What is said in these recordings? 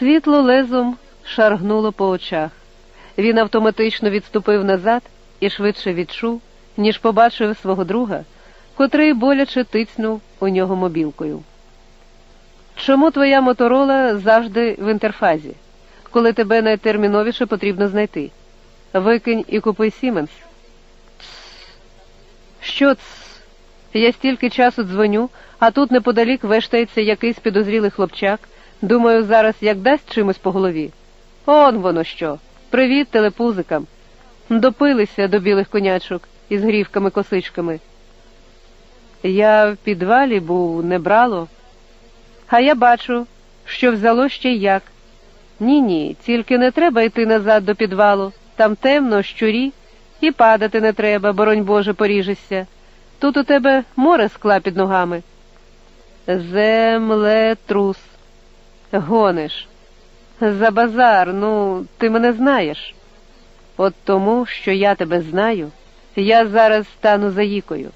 Світло лезом шаргнуло по очах. Він автоматично відступив назад і швидше відчув, ніж побачив свого друга, котрий боляче тицнув у нього мобілкою. Чому твоя моторола завжди в інтерфазі, коли тебе найтерміновіше потрібно знайти? Викинь і купи Сіменс. Що ц? Я стільки часу дзвоню, а тут неподалік вештається якийсь підозрілий хлопчак. Думаю, зараз як дасть чимось по голові. Он воно що. Привіт телепузикам. Допилися до білих конячок із грівками косичками. Я в підвалі був, не брало. А я бачу, що взяло ще як. Ні, ні, тільки не треба йти назад до підвалу. Там темно, щурі, і падати не треба, боронь Боже, поріжешся. Тут у тебе море скла під ногами. Землетрус. Гониш. За базар, ну, ти мене знаєш. От тому, що я тебе знаю, я зараз стану заїкою.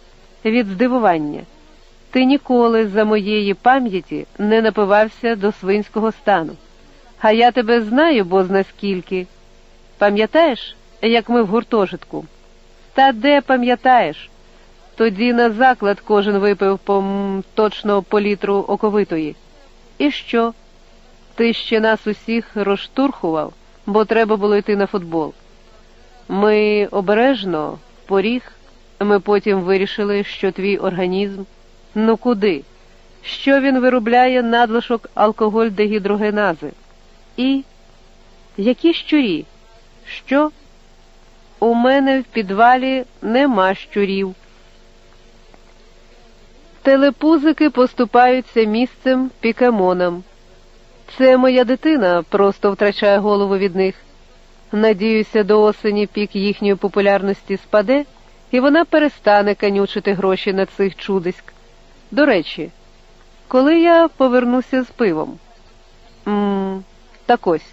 Від здивування. Ти ніколи за моєї пам'яті не напивався до свинського стану. А я тебе знаю, бо наскільки. Пам'ятаєш, як ми в гуртожитку? Та де пам'ятаєш? Тоді на заклад кожен випив по точно по літру оковитої. І що? Ти ще нас усіх розштурхував, бо треба було йти на футбол. Ми обережно, поріг, ми потім вирішили, що твій організм. Ну куди? Що він виробляє надлишок алкоголь дегідрогенази? І які щурі? Що? У мене в підвалі нема щурів. Телепузики поступаються місцем пікемонам. Це моя дитина просто втрачає голову від них. Надіюся, до осені пік їхньої популярності спаде, і вона перестане канючити гроші на цих чудиськ. До речі, коли я повернуся з пивом? Ммм, так ось,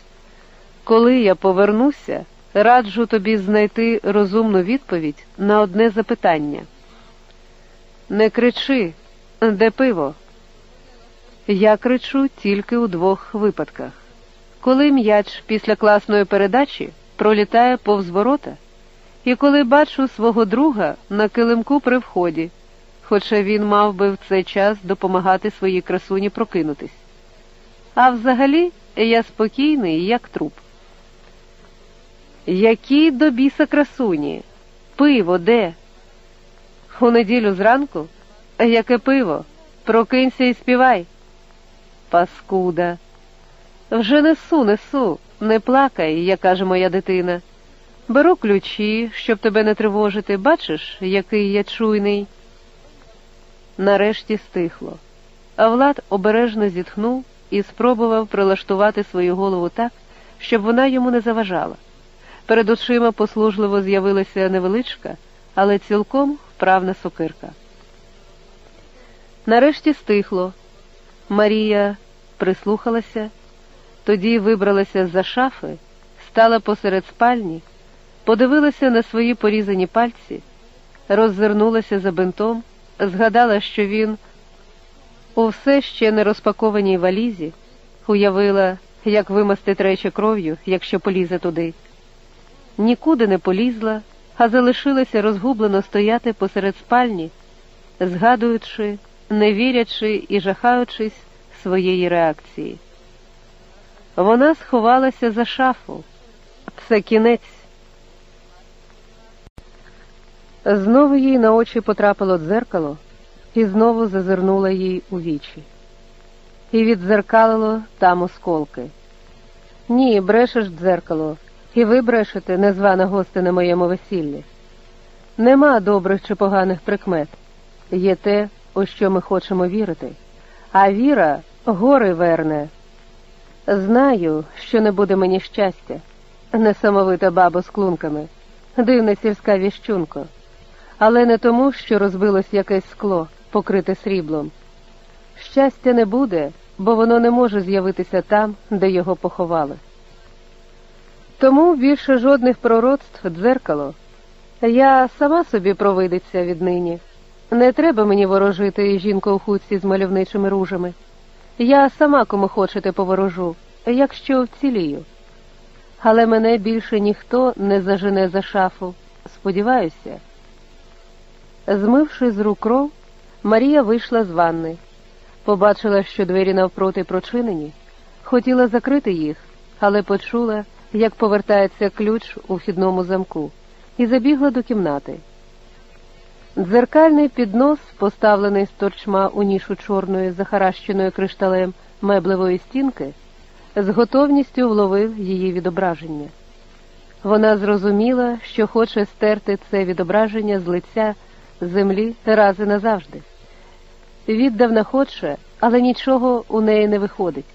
коли я повернуся, раджу тобі знайти розумну відповідь на одне запитання. Не кричи, де пиво? Я кричу тільки у двох випадках. Коли м'яч після класної передачі пролітає повз ворота, і коли бачу свого друга на килимку при вході, хоча він мав би в цей час допомагати своїй красуні прокинутись. А взагалі я спокійний, як труп. Які до біса красуні? Пиво де? У неділю зранку? Яке пиво? Прокинься і співай. Паскуда. Вже несу, несу, не плакай, як каже моя дитина. Беру ключі, щоб тебе не тривожити. Бачиш, який я чуйний. Нарешті стихло. А Влад обережно зітхнув і спробував прилаштувати свою голову так, щоб вона йому не заважала. Перед очима послужливо з'явилася невеличка, але цілком вправна сокирка. Нарешті стихло. Марія прислухалася, тоді вибралася з за шафи, стала посеред спальні, подивилася на свої порізані пальці, роззирнулася за бинтом, згадала, що він у все ще не розпакованій валізі, уявила, як вимастить речі кров'ю, якщо полізе туди. Нікуди не полізла, а залишилася розгублено стояти посеред спальні, згадуючи, не вірячи і жахаючись своєї реакції. Вона сховалася за шафу. Це кінець. Знову їй на очі потрапило дзеркало і знову зазирнула їй у вічі. І віддзеркалило там осколки. Ні, брешеш дзеркало, і ви брешете, незвана гости на моєму весіллі. Нема добрих чи поганих прикмет. Є те, у що ми хочемо вірити. А віра гори верне. Знаю, що не буде мені щастя, несамовита баба з клунками, дивна сільська віщунко, але не тому, що розбилось якесь скло, покрите сріблом. Щастя не буде, бо воно не може з'явитися там, де його поховали. Тому більше жодних пророцтв дзеркало. Я сама собі провидиться віднині. Не треба мені ворожити жінку у хутці з мальовничими ружами. Я сама кому хочете поворожу, якщо вцілію. Але мене більше ніхто не зажене за шафу, сподіваюся. Змивши з рук кров, Марія вийшла з ванни, побачила, що двері навпроти прочинені, хотіла закрити їх, але почула, як повертається ключ у вхідному замку, і забігла до кімнати. Дзеркальний піднос, поставлений з торчма у нішу чорної, захаращеної кришталем меблевої стінки, з готовністю вловив її відображення. Вона зрозуміла, що хоче стерти це відображення з лиця землі раз і назавжди. Віддавна хоче, але нічого у неї не виходить.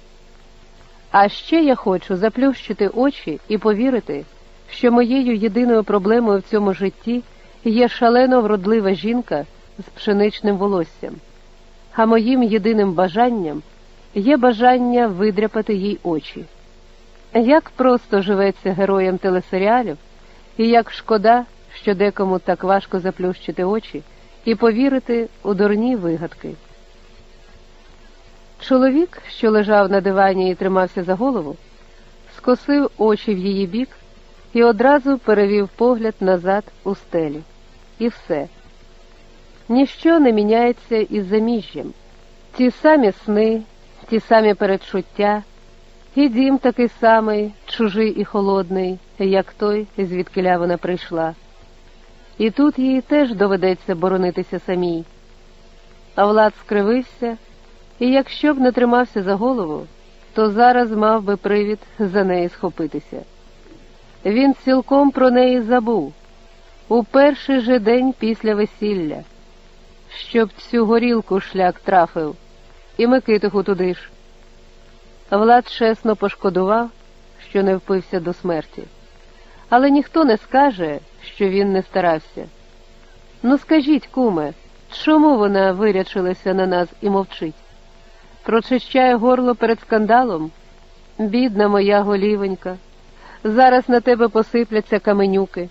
А ще я хочу заплющити очі і повірити, що моєю єдиною проблемою в цьому житті є шалено вродлива жінка з пшеничним волоссям, а моїм єдиним бажанням є бажання видряпати їй очі. Як просто живеться героям телесеріалів, і як шкода, що декому так важко заплющити очі і повірити у дурні вигадки. Чоловік, що лежав на дивані і тримався за голову, скосив очі в її бік і одразу перевів погляд назад у стелі. І все. Ніщо не міняється із заміжжям. Ті самі сни, ті самі передчуття, і дім такий самий, чужий і холодний, як той, звідкиля вона прийшла. І тут їй теж доведеться боронитися самій. А Влад скривився, і якщо б не тримався за голову, то зараз мав би привід за неї схопитися. Він цілком про неї забув у перший же день після весілля, щоб цю горілку шлях трафив, і Микитиху туди ж. Влад чесно пошкодував, що не впився до смерті, але ніхто не скаже, що він не старався. Ну скажіть, куме, чому вона вирячилася на нас і мовчить? Прочищає горло перед скандалом? Бідна моя голівенька, зараз на тебе посипляться каменюки.